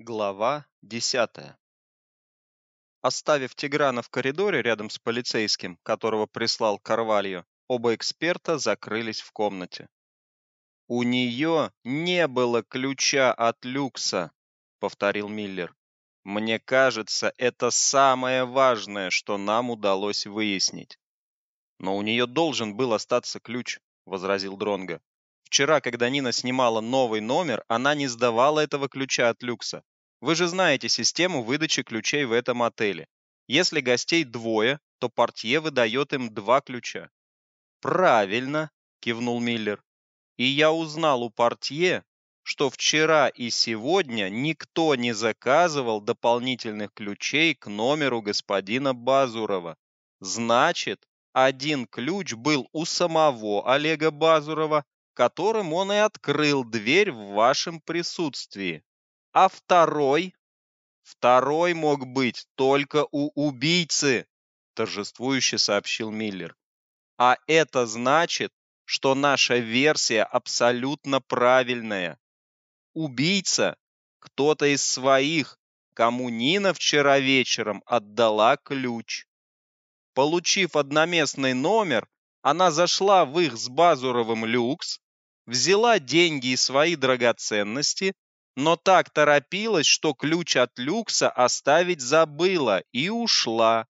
Глава 10. Оставив Тиграна в коридоре рядом с полицейским, которого прислал Карвальо, оба эксперта закрылись в комнате. У нее не было ключа от люкса, повторил Миллер. Мне кажется, это самое важное, что нам удалось выяснить. Но у нее должен был остаться ключ, возразил Дронга. Вчера, когда Нина снимала новый номер, она не сдавала этого ключа от люкса. Вы же знаете систему выдачи ключей в этом отеле. Если гостей двое, то портье выдает им два ключа. Правильно, кивнул Миллер. И я узнал у портье, что вчера и сегодня никто не заказывал дополнительных ключей к номеру господина Базурова. Значит, один ключ был у самого Олега Базурова, которым он и открыл дверь в вашем присутствии. А второй? Второй мог быть только у убийцы, торжествующе сообщил Миллер. А это значит, что наша версия абсолютно правильная. Убийца кто-то из своих, кому Нина вчера вечером отдала ключ. Получив одноместный номер, она зашла в их с Базуровым люкс, взяла деньги и свои драгоценности, но так торопилась, что ключ от люкса оставить забыла и ушла.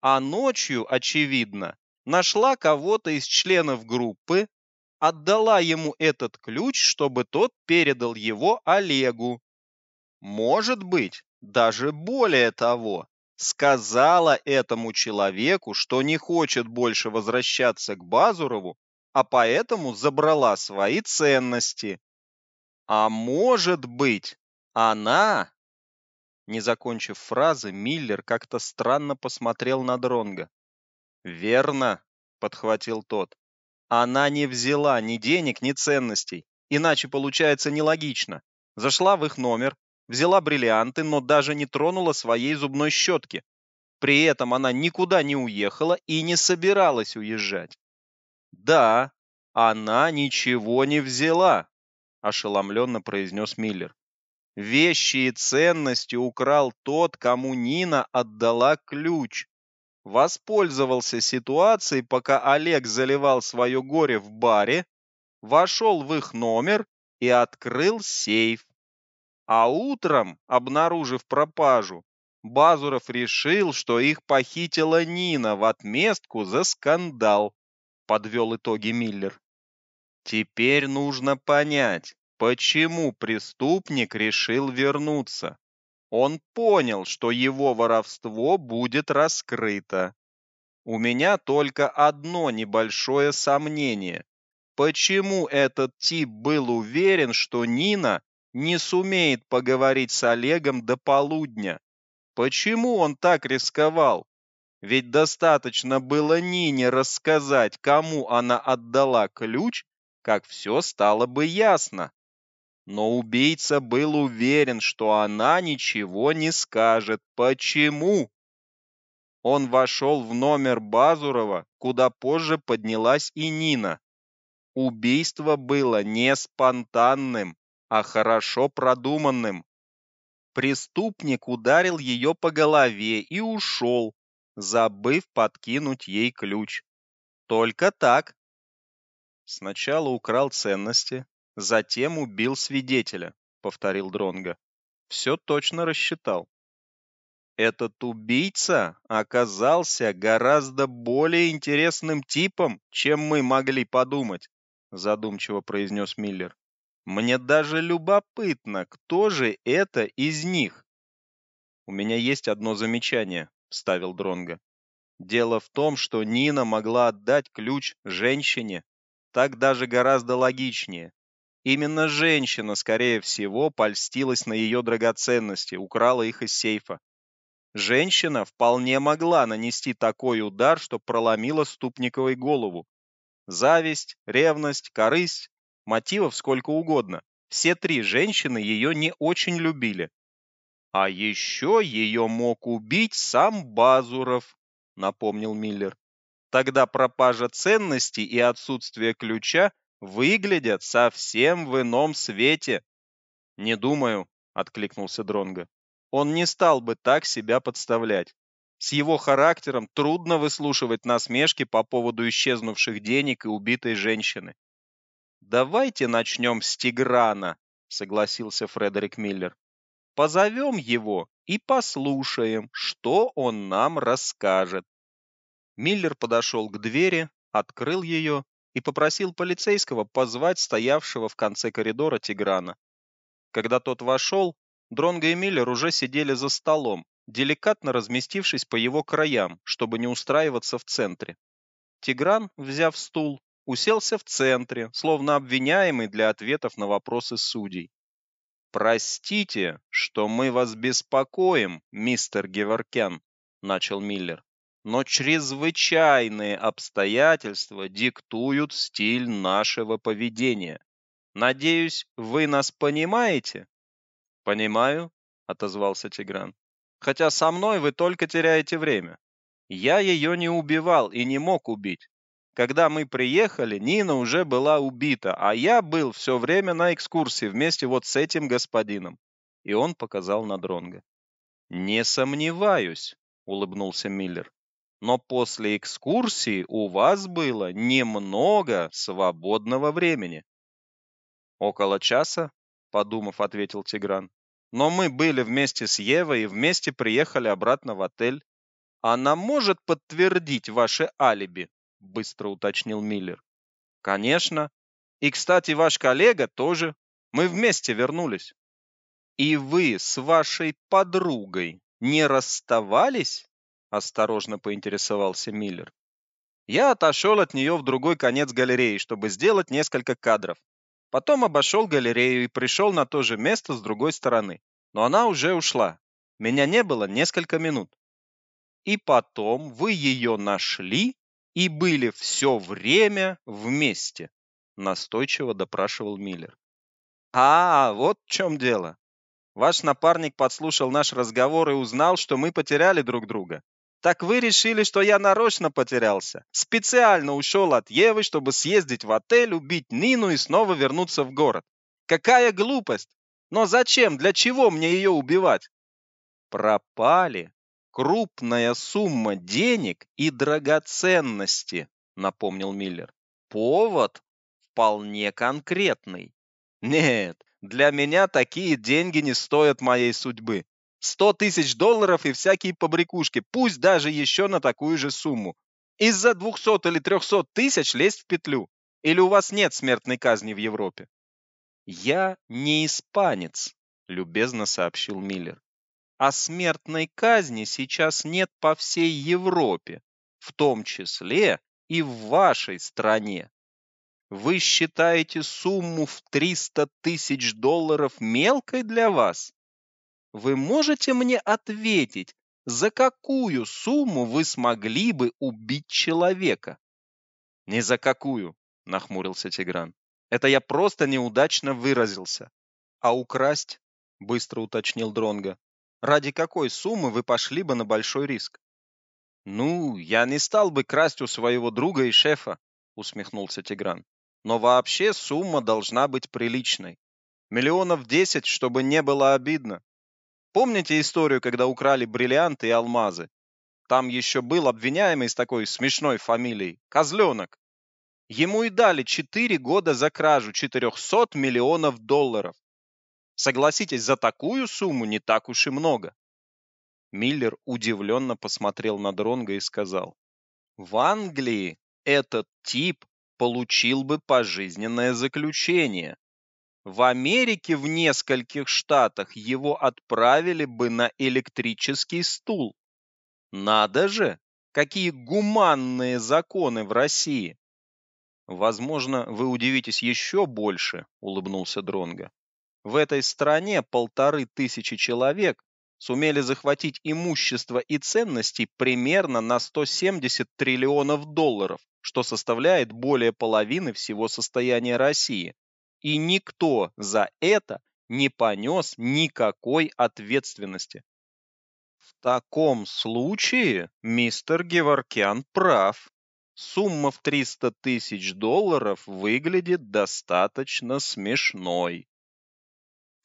А ночью, очевидно, нашла кого-то из членов группы, отдала ему этот ключ, чтобы тот передал его Олегу. Может быть, даже более того, сказала этому человеку, что не хочет больше возвращаться к Базурову а поэтому забрала свои ценности. А может быть, она Не закончив фразы, Миллер как-то странно посмотрел на Дронга. "Верно", подхватил тот. "Она не взяла ни денег, ни ценностей, иначе получается нелогично. Зашла в их номер, взяла бриллианты, но даже не тронула своей зубной щетки. При этом она никуда не уехала и не собиралась уезжать. Да, она ничего не взяла, ошеломленно произнес Миллер. Вещи и ценности украл тот, кому Нина отдала ключ. Воспользовался ситуацией, пока Олег заливал свое горе в баре, вошел в их номер и открыл сейф. А утром, обнаружив пропажу, Базуров решил, что их похитила Нина в отместку за скандал подвел итоги Миллер. Теперь нужно понять, почему преступник решил вернуться. Он понял, что его воровство будет раскрыто. У меня только одно небольшое сомнение. Почему этот тип был уверен, что Нина не сумеет поговорить с Олегом до полудня? Почему он так рисковал? Ведь достаточно было Нине рассказать, кому она отдала ключ, как все стало бы ясно. Но убийца был уверен, что она ничего не скажет. Почему? Он вошел в номер Базурова, куда позже поднялась и Нина. Убийство было не спонтанным, а хорошо продуманным. Преступник ударил ее по голове и ушел, забыв подкинуть ей ключ. Только так. Сначала украл ценности, затем убил свидетеля, повторил Дронга. Все точно рассчитал. Этот убийца оказался гораздо более интересным типом, чем мы могли подумать, задумчиво произнес Миллер. Мне даже любопытно, кто же это из них. У меня есть одно замечание, вставил Дронга. Дело в том, что Нина могла отдать ключ женщине. Так даже гораздо логичнее. Именно женщина, скорее всего, польстилась на ее драгоценности, украла их из сейфа. Женщина вполне могла нанести такой удар, что проломила Ступниковой голову. Зависть, ревность, корысть, мотивов сколько угодно. Все три женщины ее не очень любили. А еще ее мог убить сам Базуров, напомнил Миллер. Тогда пропажа ценностей и отсутствие ключа выглядят совсем в ином свете. Не думаю, откликнулся Дронга. Он не стал бы так себя подставлять. С его характером трудно выслушивать насмешки по поводу исчезнувших денег и убитой женщины. Давайте начнем с Тиграна, согласился Фредерик Миллер. Позовем его и послушаем, что он нам расскажет. Миллер подошел к двери, открыл ее и попросил полицейского позвать стоявшего в конце коридора Тиграна. Когда тот вошел, Дронго и Миллер уже сидели за столом, деликатно разместившись по его краям, чтобы не устраиваться в центре. Тигран, взяв стул, уселся в центре, словно обвиняемый для ответов на вопросы судей. Простите, что мы вас беспокоим, мистер Геворкян, начал Миллер. Но чрезвычайные обстоятельства диктуют стиль нашего поведения. Надеюсь, вы нас понимаете? Понимаю, отозвался Тигран. Хотя со мной вы только теряете время. Я ее не убивал и не мог убить. Когда мы приехали, Нина уже была убита, а я был все время на экскурсии вместе вот с этим господином. И он показал на Дронга. Не сомневаюсь, улыбнулся Миллер. Но после экскурсии у вас было немного свободного времени. Около часа, подумав, ответил Тигран. Но мы были вместе с Евой и вместе приехали обратно в отель. Она может подтвердить ваше алиби? Быстро уточнил Миллер. Конечно. И, кстати, ваш коллега тоже. Мы вместе вернулись. И вы с вашей подругой не расставались? осторожно поинтересовался Миллер. Я отошел от нее в другой конец галереи, чтобы сделать несколько кадров. Потом обошел галерею и пришел на то же место с другой стороны. Но она уже ушла. Меня не было несколько минут. И потом вы ее нашли и были все время вместе, настойчиво допрашивал Миллер. А, вот в чем дело. Ваш напарник подслушал наш разговор и узнал, что мы потеряли друг друга. Так вы решили, что я нарочно потерялся? Специально ушел от Евы, чтобы съездить в отель, убить Нину и снова вернуться в город. Какая глупость! Но зачем? Для чего мне ее убивать? Пропали, крупная сумма денег и драгоценности, напомнил Миллер. Повод вполне конкретный. Нет, для меня такие деньги не стоят моей судьбы. Сто тысяч долларов и всякие побрякушки, пусть даже еще на такую же сумму. Из-за двухсот или трехсот тысяч лезть в петлю. Или у вас нет смертной казни в Европе? Я не испанец, любезно сообщил Миллер а смертной казни сейчас нет по всей Европе, в том числе и в вашей стране. Вы считаете сумму в 300 тысяч долларов мелкой для вас? Вы можете мне ответить, за какую сумму вы смогли бы убить человека? Не за какую, нахмурился Тигран. Это я просто неудачно выразился. А украсть? быстро уточнил Дронга. Ради какой суммы вы пошли бы на большой риск? Ну, я не стал бы красть у своего друга и шефа, усмехнулся Тигран. Но вообще сумма должна быть приличной. Миллионов десять, чтобы не было обидно. Помните историю, когда украли бриллианты и алмазы? Там еще был обвиняемый с такой смешной фамилией Козленок. Ему и дали 4 года за кражу 400 миллионов долларов. Согласитесь, за такую сумму не так уж и много. Миллер удивленно посмотрел на Дронга и сказал: "В Англии этот тип получил бы пожизненное заключение. В Америке в нескольких штатах его отправили бы на электрический стул. Надо же, какие гуманные законы в России. Возможно, вы удивитесь еще больше, улыбнулся Дронга. В этой стране полторы тысячи человек сумели захватить имущество и ценности примерно на 170 триллионов долларов, что составляет более половины всего состояния России. И никто за это не понес никакой ответственности. В таком случае мистер Геворкян прав. Сумма в 300 тысяч долларов выглядит достаточно смешной.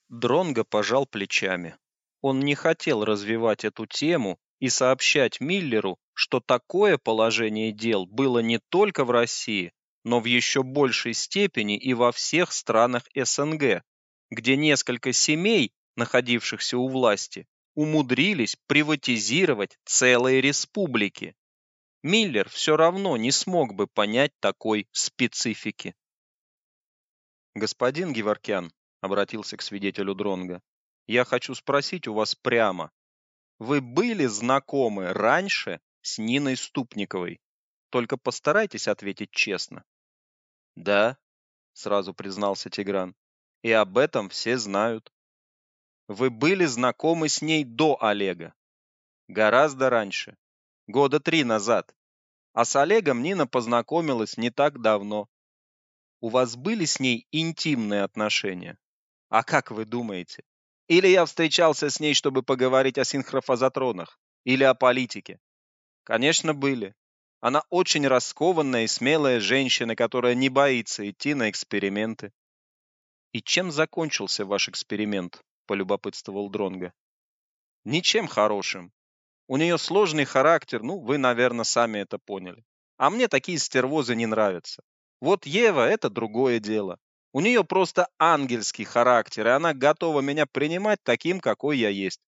Дронго пожал плечами. Он не хотел развивать эту тему и сообщать Миллеру, что такое положение дел было не только в России, но в еще большей степени и во всех странах СНГ, где несколько семей, находившихся у власти, умудрились приватизировать целые республики. Миллер все равно не смог бы понять такой специфики. Господин Геворкян обратился к свидетелю Дронга. Я хочу спросить у вас прямо. Вы были знакомы раньше с Ниной Ступниковой? Только постарайтесь ответить честно. Да, сразу признался Тигран. И об этом все знают. Вы были знакомы с ней до Олега? Гораздо раньше. Года три назад. А с Олегом Нина познакомилась не так давно. У вас были с ней интимные отношения? А как вы думаете? Или я встречался с ней, чтобы поговорить о синхрофазотронах? Или о политике? Конечно, были. Она очень раскованная и смелая женщина, которая не боится идти на эксперименты. И чем закончился ваш эксперимент? полюбопытствовал Дронга. Ничем хорошим. У нее сложный характер, ну, вы, наверное, сами это поняли. А мне такие стервозы не нравятся. Вот Ева это другое дело. У нее просто ангельский характер, и она готова меня принимать таким, какой я есть.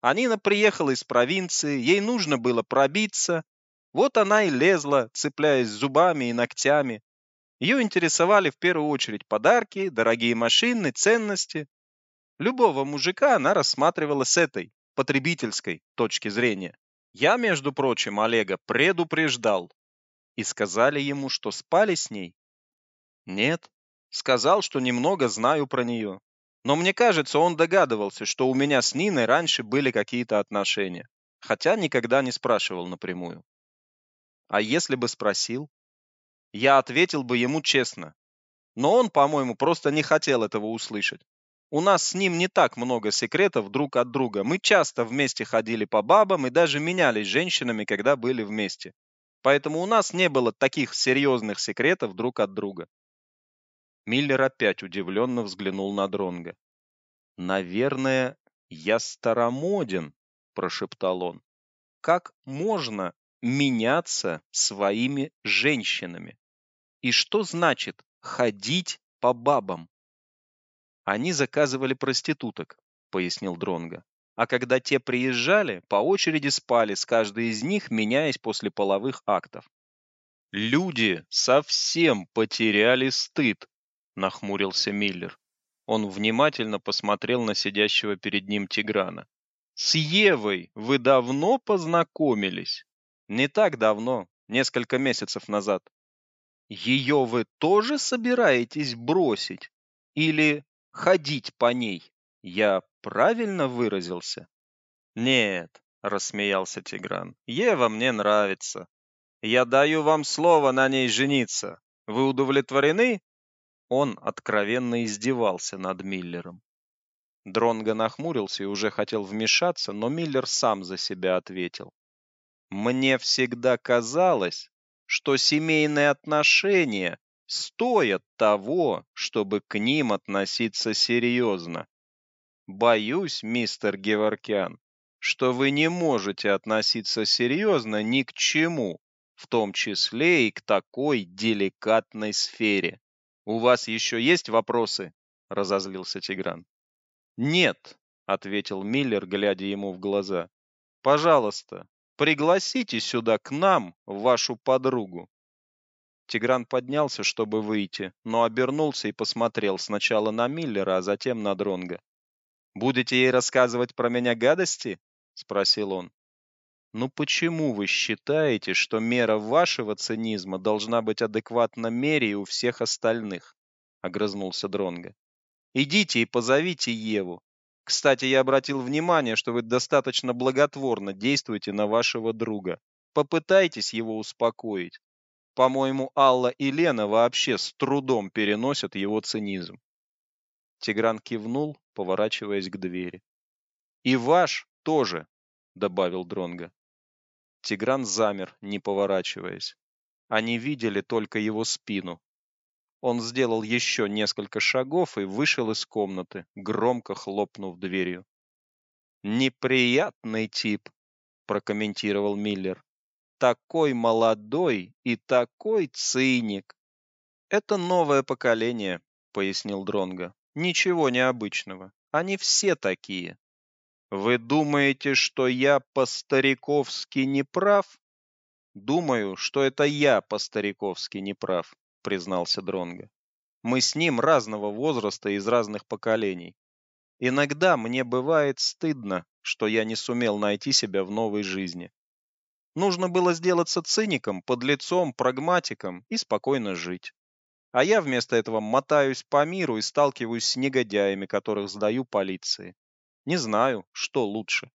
Анина приехала из провинции, ей нужно было пробиться. Вот она и лезла, цепляясь зубами и ногтями. Ее интересовали в первую очередь подарки, дорогие машины, ценности. Любого мужика она рассматривала с этой, потребительской точки зрения. Я, между прочим, Олега предупреждал. И сказали ему, что спали с ней? Нет. Сказал, что немного знаю про нее. Но мне кажется, он догадывался, что у меня с Ниной раньше были какие-то отношения. Хотя никогда не спрашивал напрямую. А если бы спросил? Я ответил бы ему честно. Но он, по-моему, просто не хотел этого услышать. У нас с ним не так много секретов друг от друга. Мы часто вместе ходили по бабам и даже менялись женщинами, когда были вместе. Поэтому у нас не было таких серьезных секретов друг от друга. Миллер опять удивленно взглянул на Дронга. Наверное, я старомоден, прошептал он. Как можно меняться своими женщинами? И что значит ходить по бабам? Они заказывали проституток, пояснил Дронга. А когда те приезжали, по очереди спали с каждой из них, меняясь после половых актов. Люди совсем потеряли стыд, нахмурился Миллер. Он внимательно посмотрел на сидящего перед ним Тиграна. С Евой вы давно познакомились? Не так давно, несколько месяцев назад. Ее вы тоже собираетесь бросить? Или ходить по ней. Я правильно выразился? Нет, рассмеялся Тигран. Ева мне нравится. Я даю вам слово на ней жениться. Вы удовлетворены? Он откровенно издевался над Миллером. Дронго нахмурился и уже хотел вмешаться, но Миллер сам за себя ответил. Мне всегда казалось, что семейные отношения стоят того, чтобы к ним относиться серьезно. Боюсь, мистер Геворкян, что вы не можете относиться серьезно ни к чему, в том числе и к такой деликатной сфере. У вас еще есть вопросы? разозлился Тигран. Нет, ответил Миллер, глядя ему в глаза. Пожалуйста, пригласите сюда к нам вашу подругу. Тигран поднялся, чтобы выйти, но обернулся и посмотрел сначала на Миллера, а затем на Дронга. Будете ей рассказывать про меня гадости? спросил он. Ну почему вы считаете, что мера вашего цинизма должна быть адекватна мере у всех остальных? огрызнулся Дронга. Идите и позовите Еву. Кстати, я обратил внимание, что вы достаточно благотворно действуете на вашего друга. Попытайтесь его успокоить. По-моему, Алла и Лена вообще с трудом переносят его цинизм. Тигран кивнул, поворачиваясь к двери. И ваш тоже, добавил Дронга. Тигран замер, не поворачиваясь. Они видели только его спину. Он сделал еще несколько шагов и вышел из комнаты, громко хлопнув дверью. Неприятный тип, прокомментировал Миллер. Такой молодой и такой циник. Это новое поколение, пояснил Дронга. Ничего необычного. Они все такие. Вы думаете, что я по-стариковски не прав? Думаю, что это я по-стариковски не прав, признался Дронга. Мы с ним разного возраста из разных поколений. Иногда мне бывает стыдно, что я не сумел найти себя в новой жизни. Нужно было сделаться циником, подлецом, прагматиком и спокойно жить. А я вместо этого мотаюсь по миру и сталкиваюсь с негодяями, которых сдаю полиции. Не знаю, что лучше.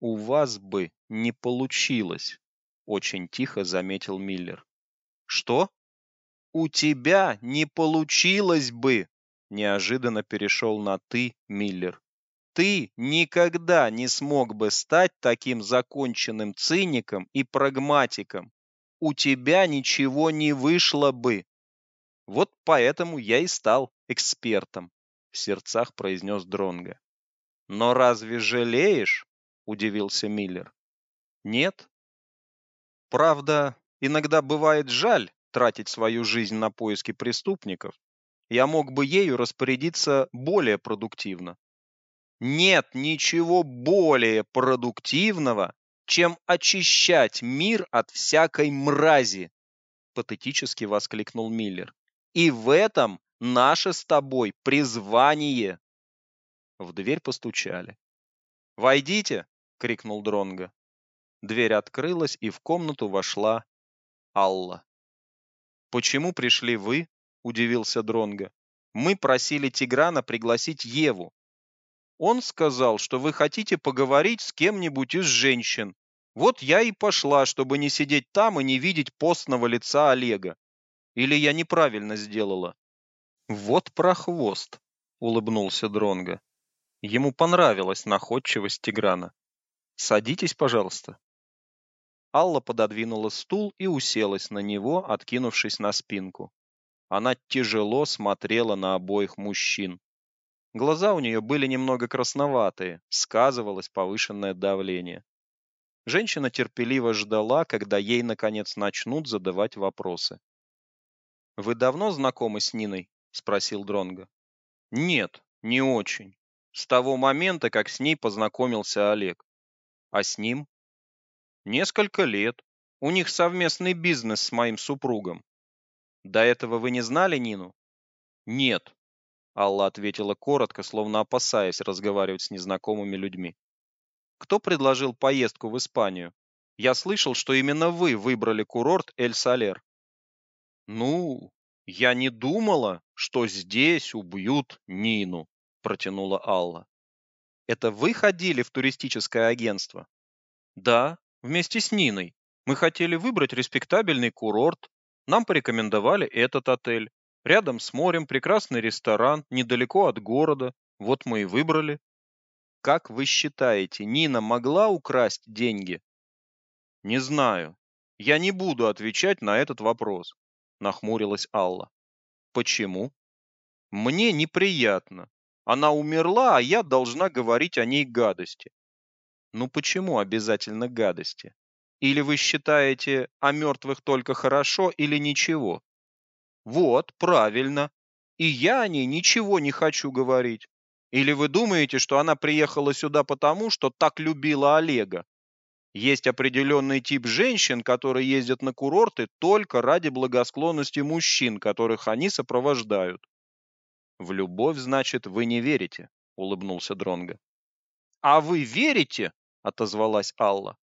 У вас бы не получилось, очень тихо заметил Миллер. Что? У тебя не получилось бы, неожиданно перешел на ты, Миллер. Ты никогда не смог бы стать таким законченным циником и прагматиком. У тебя ничего не вышло бы. Вот поэтому я и стал экспертом, в сердцах произнес Дронга. Но разве жалеешь? удивился Миллер. Нет. Правда, иногда бывает жаль тратить свою жизнь на поиски преступников. Я мог бы ею распорядиться более продуктивно. Нет ничего более продуктивного, чем очищать мир от всякой мрази, патетически воскликнул Миллер. И в этом наше с тобой призвание. В дверь постучали. "Войдите", крикнул Дронга. Дверь открылась, и в комнату вошла Алла. "Почему пришли вы?" удивился Дронга. "Мы просили Тиграна пригласить Еву. Он сказал, что вы хотите поговорить с кем-нибудь из женщин. Вот я и пошла, чтобы не сидеть там и не видеть постного лица Олега. Или я неправильно сделала?" Вот прохвост, улыбнулся Дронга. Ему понравилась находчивость Тиграна. Садитесь, пожалуйста. Алла пододвинула стул и уселась на него, откинувшись на спинку. Она тяжело смотрела на обоих мужчин. Глаза у нее были немного красноватые, сказывалось повышенное давление. Женщина терпеливо ждала, когда ей наконец начнут задавать вопросы. Вы давно знакомы с Ниной? спросил Дронга. Нет, не очень. С того момента, как с ней познакомился Олег. А с ним? Несколько лет. У них совместный бизнес с моим супругом. До этого вы не знали Нину? Нет. Алла ответила коротко, словно опасаясь разговаривать с незнакомыми людьми. Кто предложил поездку в Испанию? Я слышал, что именно вы выбрали курорт Эль-Салер. Ну, я не думала, что здесь убьют Нину протянула Алла. Это вы ходили в туристическое агентство? Да, вместе с Ниной. Мы хотели выбрать респектабельный курорт. Нам порекомендовали этот отель. Рядом с морем прекрасный ресторан, недалеко от города. Вот мы и выбрали. Как вы считаете, Нина могла украсть деньги? Не знаю. Я не буду отвечать на этот вопрос, нахмурилась Алла. Почему? Мне неприятно, она умерла, а я должна говорить о ней гадости. Ну почему обязательно гадости? Или вы считаете о мертвых только хорошо или ничего? Вот, правильно. И я о ней ничего не хочу говорить. Или вы думаете, что она приехала сюда потому, что так любила Олега? Есть определенный тип женщин, которые ездят на курорты только ради благосклонности мужчин, которых они сопровождают. В любовь, значит, вы не верите, улыбнулся Дронга. А вы верите? отозвалась Алла.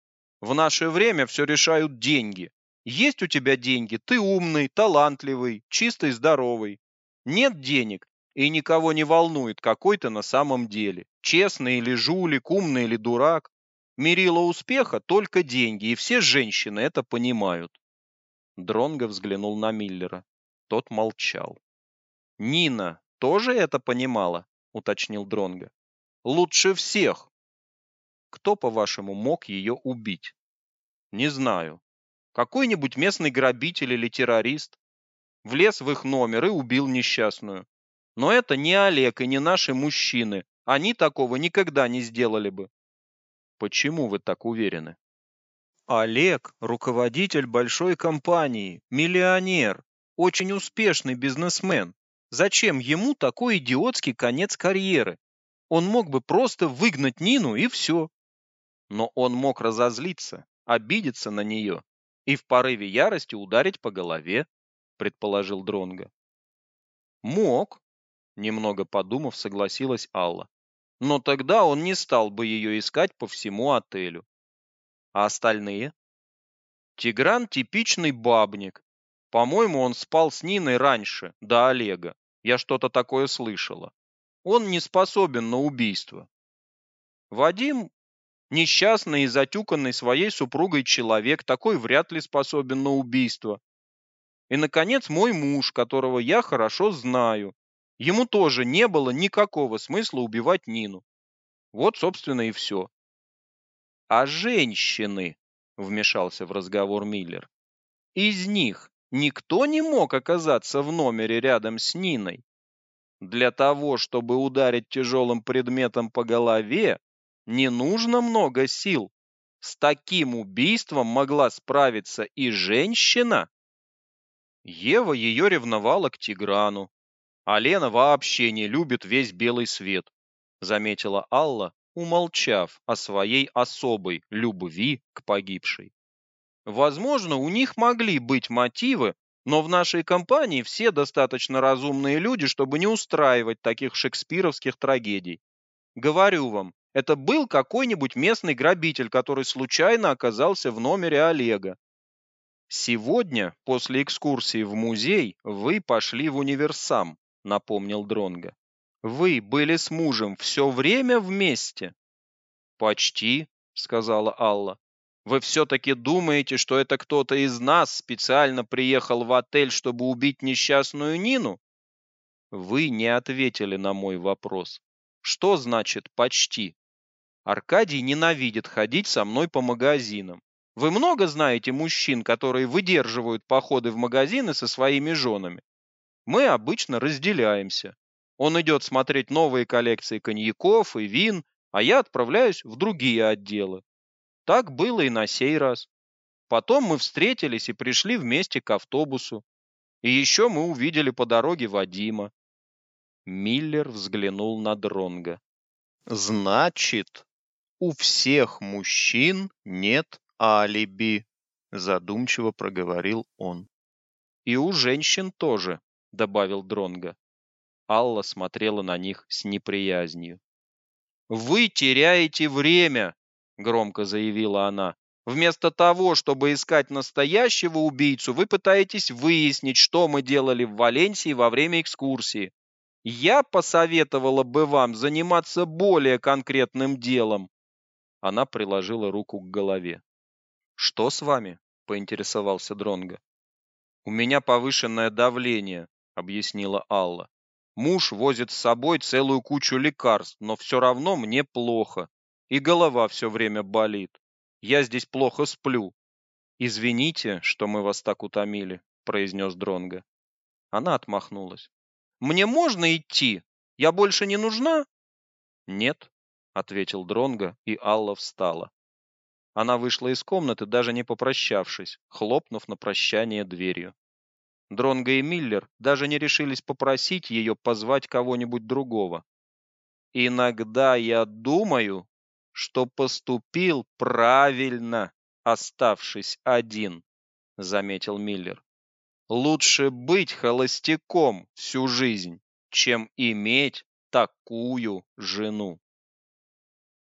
В наше время все решают деньги. Есть у тебя деньги, ты умный, талантливый, чистый, здоровый. Нет денег, и никого не волнует, какой ты на самом деле. Честный или жулик, умный или дурак. Мерило успеха только деньги, и все женщины это понимают. Дронго взглянул на Миллера. Тот молчал. Нина, тоже это понимала, уточнил Дронга. Лучше всех. Кто, по-вашему, мог ее убить? Не знаю. Какой-нибудь местный грабитель или террорист? влез в их номер и убил несчастную. Но это не Олег и не наши мужчины. Они такого никогда не сделали бы. Почему вы так уверены? Олег – руководитель большой компании, миллионер, очень успешный бизнесмен. Зачем ему такой идиотский конец карьеры? Он мог бы просто выгнать Нину и все. Но он мог разозлиться, обидеться на нее и в порыве ярости ударить по голове, предположил Дронга. Мог, немного подумав, согласилась Алла. Но тогда он не стал бы ее искать по всему отелю. А остальные? Тигран типичный бабник. По-моему, он спал с Ниной раньше, до Олега. Я что-то такое слышала. Он не способен на убийство. Вадим несчастный и затюканный своей супругой человек, такой вряд ли способен на убийство. И наконец, мой муж, которого я хорошо знаю. Ему тоже не было никакого смысла убивать Нину. Вот, собственно, и все. А женщины, вмешался в разговор Миллер. Из них никто не мог оказаться в номере рядом с Ниной. Для того, чтобы ударить тяжелым предметом по голове, не нужно много сил. С таким убийством могла справиться и женщина. Ева ее ревновала к Тиграну, а Лена вообще не любит весь белый свет, заметила Алла, умолчав о своей особой любви к погибшей. Возможно, у них могли быть мотивы, но в нашей компании все достаточно разумные люди, чтобы не устраивать таких шекспировских трагедий. Говорю вам, это был какой-нибудь местный грабитель, который случайно оказался в номере Олега. Сегодня, после экскурсии в музей, вы пошли в универсам, напомнил Дронга. Вы были с мужем все время вместе? Почти, сказала Алла. Вы все-таки думаете, что это кто-то из нас специально приехал в отель, чтобы убить несчастную Нину? Вы не ответили на мой вопрос. Что значит почти? Аркадий ненавидит ходить со мной по магазинам. Вы много знаете мужчин, которые выдерживают походы в магазины со своими женами? Мы обычно разделяемся. Он идет смотреть новые коллекции коньяков и вин, а я отправляюсь в другие отделы. Так было и на сей раз. Потом мы встретились и пришли вместе к автобусу. И еще мы увидели по дороге Вадима. Миллер взглянул на Дронга. Значит, у всех мужчин нет алиби, задумчиво проговорил он. И у женщин тоже, добавил Дронга. Алла смотрела на них с неприязнью. Вы теряете время, громко заявила она. Вместо того, чтобы искать настоящего убийцу, вы пытаетесь выяснить, что мы делали в Валенсии во время экскурсии. Я посоветовала бы вам заниматься более конкретным делом. Она приложила руку к голове. Что с вами? поинтересовался Дронга. У меня повышенное давление, объяснила Алла. Муж возит с собой целую кучу лекарств, но все равно мне плохо, и голова все время болит. Я здесь плохо сплю. Извините, что мы вас так утомили, произнес Дронга. Она отмахнулась. Мне можно идти? Я больше не нужна? Нет, ответил Дронга, и Алла встала. Она вышла из комнаты, даже не попрощавшись, хлопнув на прощание дверью. Дронга и Миллер даже не решились попросить ее позвать кого-нибудь другого. Иногда я думаю, что поступил правильно, оставшись один, заметил Миллер. Лучше быть холостяком всю жизнь, чем иметь такую жену.